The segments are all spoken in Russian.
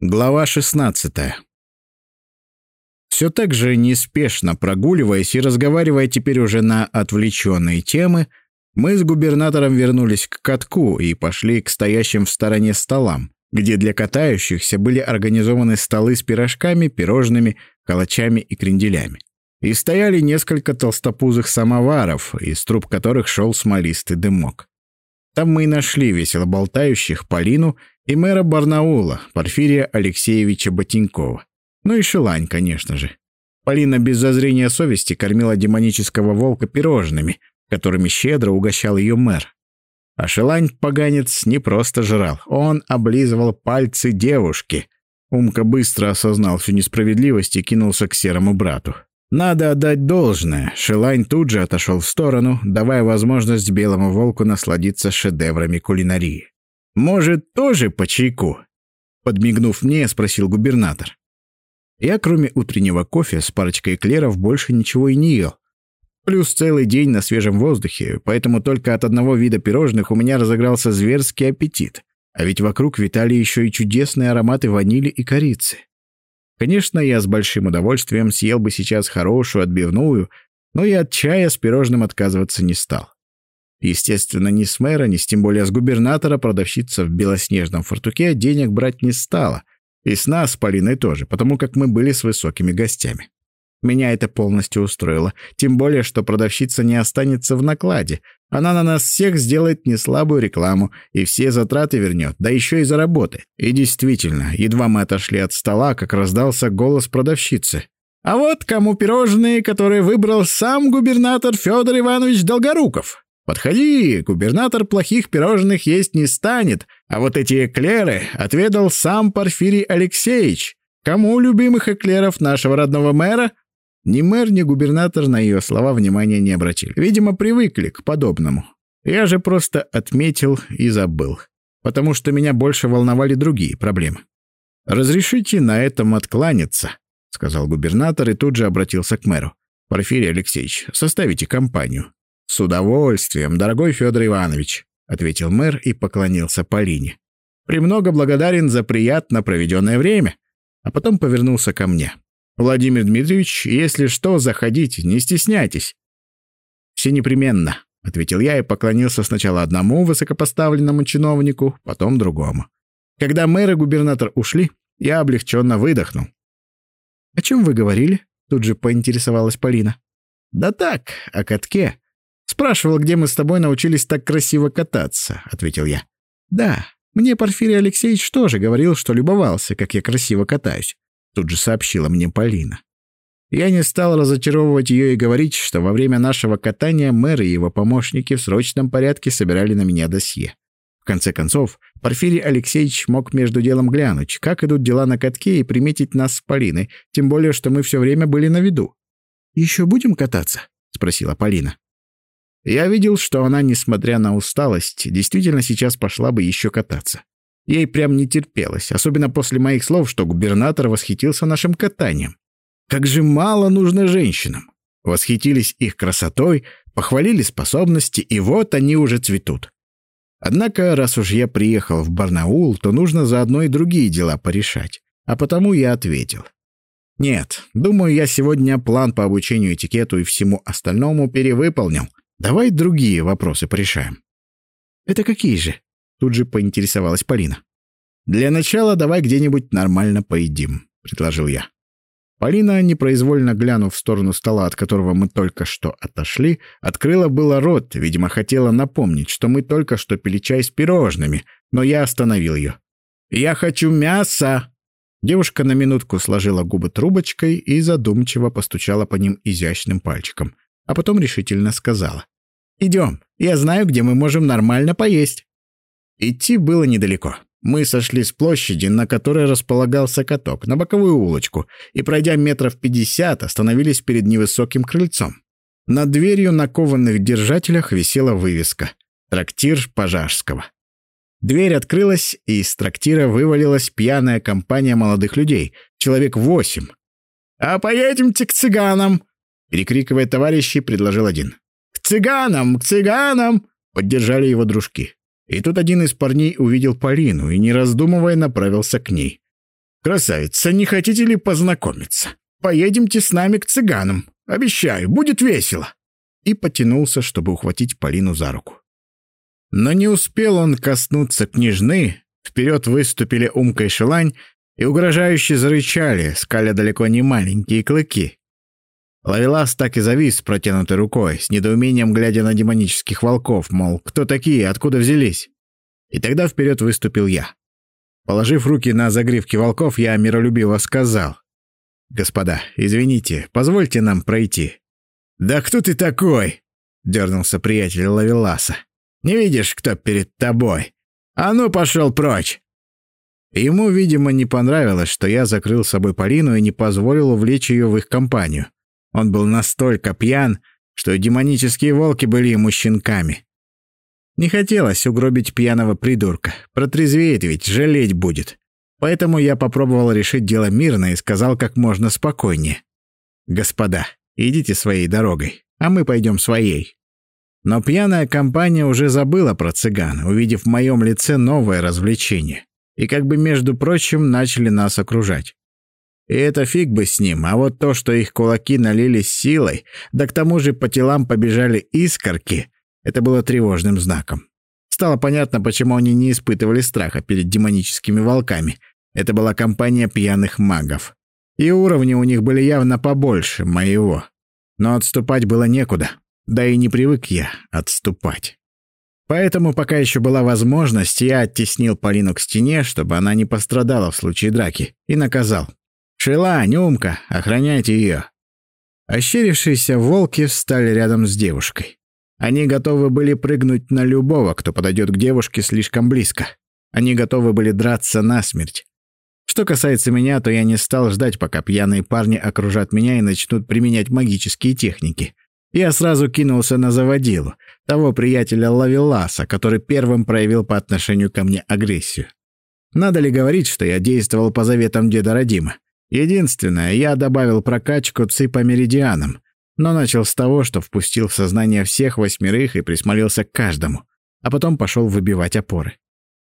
Глава 16 Все так же неспешно прогуливаясь и разговаривая теперь уже на отвлеченные темы, мы с губернатором вернулись к катку и пошли к стоящим в стороне столам, где для катающихся были организованы столы с пирожками, пирожными, калачами и кренделями. И стояли несколько толстопузых самоваров, из труб которых шел смолистый дымок. Там мы и нашли весело болтающих Полину и мэра Барнаула, Порфирия Алексеевича Ботинкова. Ну и Шелань, конечно же. Полина без зазрения совести кормила демонического волка пирожными, которыми щедро угощал ее мэр. А Шелань, поганец, не просто жрал, он облизывал пальцы девушки. Умка быстро осознал всю несправедливость и кинулся к серому брату. Надо отдать должное, Шелань тут же отошел в сторону, давая возможность белому волку насладиться шедеврами кулинарии. «Может, тоже по чайку?» Подмигнув мне, спросил губернатор. Я, кроме утреннего кофе с парочкой эклеров, больше ничего и не ел. Плюс целый день на свежем воздухе, поэтому только от одного вида пирожных у меня разыгрался зверский аппетит. А ведь вокруг витали еще и чудесные ароматы ванили и корицы. Конечно, я с большим удовольствием съел бы сейчас хорошую отбивную, но и от чая с пирожным отказываться не стал. Естественно, ни с мэра, ни с тем более с губернатора продавщица в белоснежном фартуке денег брать не стала. И с нас, с Полиной тоже, потому как мы были с высокими гостями. Меня это полностью устроило, тем более, что продавщица не останется в накладе. Она на нас всех сделает неслабую рекламу и все затраты вернет, да еще и заработает. И действительно, едва мы отошли от стола, как раздался голос продавщицы. «А вот кому пирожные, которые выбрал сам губернатор Федор Иванович Долгоруков. Подходи, губернатор плохих пирожных есть не станет, а вот эти эклеры отведал сам Порфирий Алексеевич. Кому любимых эклеров нашего родного мэра?» Ни мэр, ни губернатор на ее слова внимания не обратили. Видимо, привыкли к подобному. Я же просто отметил и забыл, потому что меня больше волновали другие проблемы. «Разрешите на этом откланяться», — сказал губернатор и тут же обратился к мэру. «Порфирий Алексеевич, составите компанию». «С удовольствием, дорогой Федор Иванович», — ответил мэр и поклонился Полине. «Премного благодарен за приятно проведенное время», а потом повернулся ко мне. «Владимир Дмитриевич, если что, заходите, не стесняйтесь». «Все непременно», — ответил я и поклонился сначала одному высокопоставленному чиновнику, потом другому. Когда мэр и губернатор ушли, я облегченно выдохнул. «О чем вы говорили?» — тут же поинтересовалась Полина. «Да так, о катке. «Спрашивал, где мы с тобой научились так красиво кататься», — ответил я. «Да, мне Порфирий Алексеевич тоже говорил, что любовался, как я красиво катаюсь», — тут же сообщила мне Полина. Я не стал разочаровывать ее и говорить, что во время нашего катания мэр и его помощники в срочном порядке собирали на меня досье. В конце концов, Порфирий Алексеевич мог между делом глянуть, как идут дела на катке и приметить нас с Полиной, тем более, что мы все время были на виду. «Еще будем кататься?» — спросила Полина. Я видел, что она, несмотря на усталость, действительно сейчас пошла бы еще кататься. Ей прям не терпелось, особенно после моих слов, что губернатор восхитился нашим катанием. Как же мало нужно женщинам. Восхитились их красотой, похвалили способности, и вот они уже цветут. Однако, раз уж я приехал в Барнаул, то нужно заодно и другие дела порешать. А потому я ответил. Нет, думаю, я сегодня план по обучению этикету и всему остальному перевыполнил. Давай другие вопросы порешаем». «Это какие же?» — тут же поинтересовалась Полина. «Для начала давай где-нибудь нормально поедим», — предложил я. Полина, непроизвольно глянув в сторону стола, от которого мы только что отошли, открыла было рот, видимо, хотела напомнить, что мы только что пили чай с пирожными, но я остановил ее. «Я хочу мяса!» Девушка на минутку сложила губы трубочкой и задумчиво постучала по ним изящным пальчиком а потом решительно сказала. «Идем, я знаю, где мы можем нормально поесть». Идти было недалеко. Мы сошли с площади, на которой располагался каток, на боковую улочку, и, пройдя метров пятьдесят, остановились перед невысоким крыльцом. Над дверью на кованых держателях висела вывеска «Трактир Пожарского». Дверь открылась, и из трактира вывалилась пьяная компания молодых людей, человек восемь. «А поедемте к цыганам!» Перекрикивая товарищей, предложил один. «К цыганам! К цыганам!» Поддержали его дружки. И тут один из парней увидел Полину и, не раздумывая, направился к ней. «Красавица, не хотите ли познакомиться? Поедемте с нами к цыганам. Обещаю, будет весело!» И потянулся, чтобы ухватить Полину за руку. Но не успел он коснуться княжны, вперед выступили Умка и Шелань и угрожающе зарычали, скаля далеко не маленькие клыки. Лавелас так и завис с протянутой рукой, с недоумением глядя на демонических волков, мол, кто такие, откуда взялись? И тогда вперед выступил я. Положив руки на загривки волков, я миролюбиво сказал. «Господа, извините, позвольте нам пройти». «Да кто ты такой?» — дернулся приятель Лавеласа. Не видишь, кто перед тобой? А ну, пошел прочь!» Ему, видимо, не понравилось, что я закрыл с собой Полину и не позволил увлечь ее в их компанию. Он был настолько пьян, что демонические волки были ему щенками. Не хотелось угробить пьяного придурка. Протрезвеет ведь, жалеть будет. Поэтому я попробовал решить дело мирно и сказал как можно спокойнее. «Господа, идите своей дорогой, а мы пойдем своей». Но пьяная компания уже забыла про цыган, увидев в моем лице новое развлечение. И как бы, между прочим, начали нас окружать. И это фиг бы с ним, а вот то, что их кулаки налились силой, да к тому же по телам побежали искорки, это было тревожным знаком. Стало понятно, почему они не испытывали страха перед демоническими волками. Это была компания пьяных магов. И уровни у них были явно побольше моего. Но отступать было некуда. Да и не привык я отступать. Поэтому, пока еще была возможность, я оттеснил Полину к стене, чтобы она не пострадала в случае драки, и наказал. «Шила, Нюмка, охраняйте ее!» Ощерившиеся волки встали рядом с девушкой. Они готовы были прыгнуть на любого, кто подойдет к девушке слишком близко. Они готовы были драться насмерть. Что касается меня, то я не стал ждать, пока пьяные парни окружат меня и начнут применять магические техники. Я сразу кинулся на заводилу, того приятеля Лавеласа, который первым проявил по отношению ко мне агрессию. Надо ли говорить, что я действовал по заветам деда Родима? Единственное, я добавил прокачку ЦИ по меридианам, но начал с того, что впустил в сознание всех восьмерых и присмотрелся к каждому, а потом пошел выбивать опоры.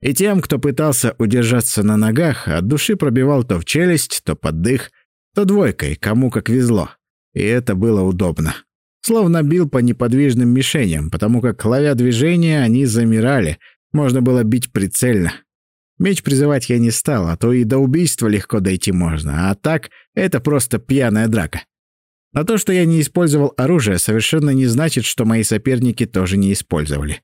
И тем, кто пытался удержаться на ногах, от души пробивал то в челюсть, то под дых, то двойкой, кому как везло. И это было удобно. Словно бил по неподвижным мишеням, потому как, ловя движение, они замирали. Можно было бить прицельно. Меч призывать я не стал, а то и до убийства легко дойти можно. А так, это просто пьяная драка. Но то, что я не использовал оружие, совершенно не значит, что мои соперники тоже не использовали.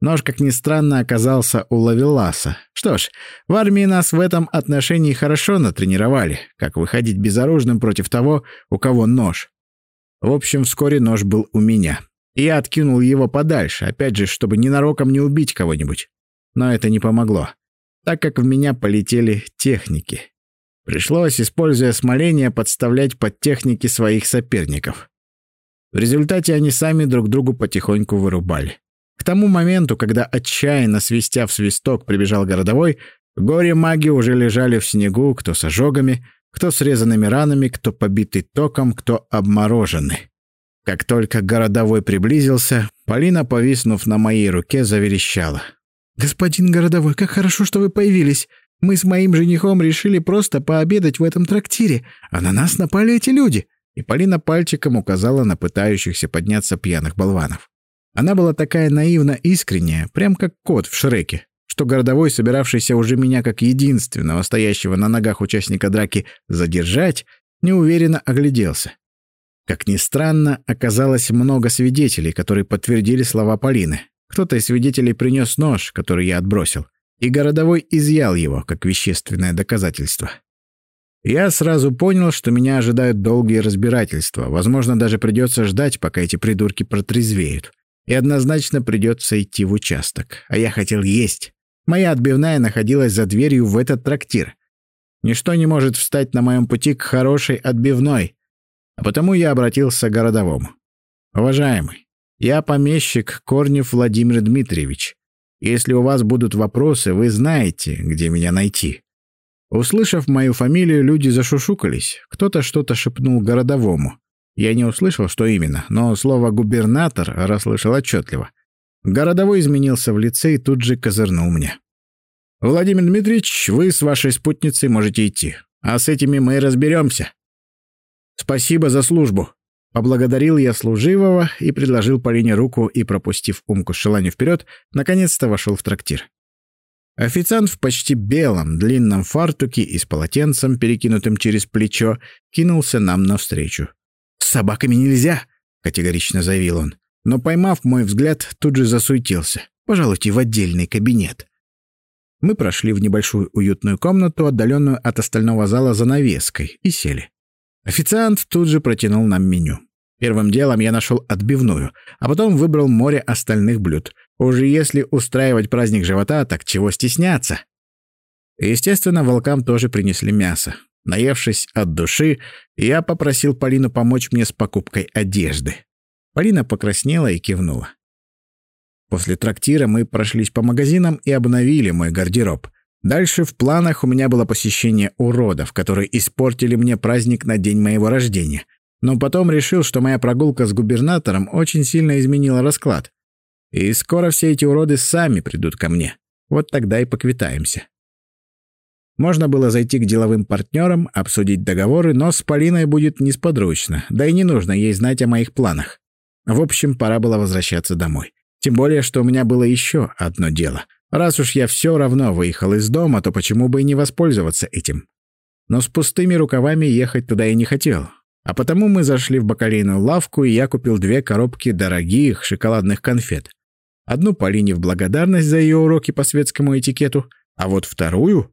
Нож, как ни странно, оказался у Лавеласа. Что ж, в армии нас в этом отношении хорошо натренировали, как выходить безоружным против того, у кого нож. В общем, вскоре нож был у меня. И я откинул его подальше, опять же, чтобы ненароком не убить кого-нибудь. Но это не помогло, так как в меня полетели техники. Пришлось, используя смоление, подставлять под техники своих соперников. В результате они сами друг другу потихоньку вырубали. К тому моменту, когда отчаянно свистя в свисток прибежал городовой, горе-маги уже лежали в снегу, кто с ожогами, кто с резанными ранами, кто побитый током, кто обмороженный. Как только городовой приблизился, Полина, повиснув на моей руке, заверещала. «Господин городовой, как хорошо, что вы появились. Мы с моим женихом решили просто пообедать в этом трактире, а на нас напали эти люди». И Полина пальчиком указала на пытающихся подняться пьяных болванов. Она была такая наивно искренняя, прям как кот в Шреке что городовой, собиравшийся уже меня как единственного стоящего на ногах участника драки задержать, неуверенно огляделся. Как ни странно, оказалось много свидетелей, которые подтвердили слова Полины. Кто-то из свидетелей принес нож, который я отбросил, и городовой изъял его, как вещественное доказательство. Я сразу понял, что меня ожидают долгие разбирательства, возможно, даже придется ждать, пока эти придурки протрезвеют. И однозначно придется идти в участок, а я хотел есть. Моя отбивная находилась за дверью в этот трактир. Ничто не может встать на моем пути к хорошей отбивной. А потому я обратился к городовому. «Уважаемый, я помещик Корнев Владимир Дмитриевич. Если у вас будут вопросы, вы знаете, где меня найти». Услышав мою фамилию, люди зашушукались. Кто-то что-то шепнул городовому. Я не услышал, что именно, но слово «губернатор» расслышал отчетливо. Городовой изменился в лице и тут же козырнул мне. Владимир Дмитриевич, вы с вашей спутницей можете идти, а с этими мы разберемся. Спасибо за службу. Поблагодарил я служивого и предложил Полине руку и, пропустив Умку с Шелани вперед, наконец-то вошел в трактир. Официант в почти белом, длинном фартуке и с полотенцем, перекинутым через плечо, кинулся нам навстречу. «С собаками нельзя!» — категорично заявил он. Но, поймав мой взгляд, тут же засуетился. «Пожалуйте в отдельный кабинет». Мы прошли в небольшую уютную комнату, отдаленную от остального зала занавеской, и сели. Официант тут же протянул нам меню. Первым делом я нашел отбивную, а потом выбрал море остальных блюд. Уже если устраивать праздник живота, так чего стесняться? Естественно, волкам тоже принесли мясо. Наевшись от души, я попросил Полину помочь мне с покупкой одежды. Полина покраснела и кивнула. После трактира мы прошлись по магазинам и обновили мой гардероб. Дальше в планах у меня было посещение уродов, которые испортили мне праздник на день моего рождения. Но потом решил, что моя прогулка с губернатором очень сильно изменила расклад. И скоро все эти уроды сами придут ко мне. Вот тогда и поквитаемся. Можно было зайти к деловым партнерам, обсудить договоры, но с Полиной будет несподручно, да и не нужно ей знать о моих планах. В общем, пора было возвращаться домой. Тем более, что у меня было еще одно дело — Раз уж я все равно выехал из дома, то почему бы и не воспользоваться этим? Но с пустыми рукавами ехать туда и не хотел. А потому мы зашли в бакалейную лавку, и я купил две коробки дорогих шоколадных конфет. Одну Полине в благодарность за ее уроки по светскому этикету, а вот вторую